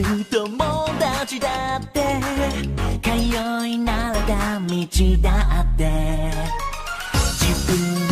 る友達だって通い慣れた道だって。自分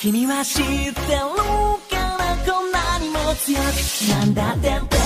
君は知ってるからこんなにも強くなんだって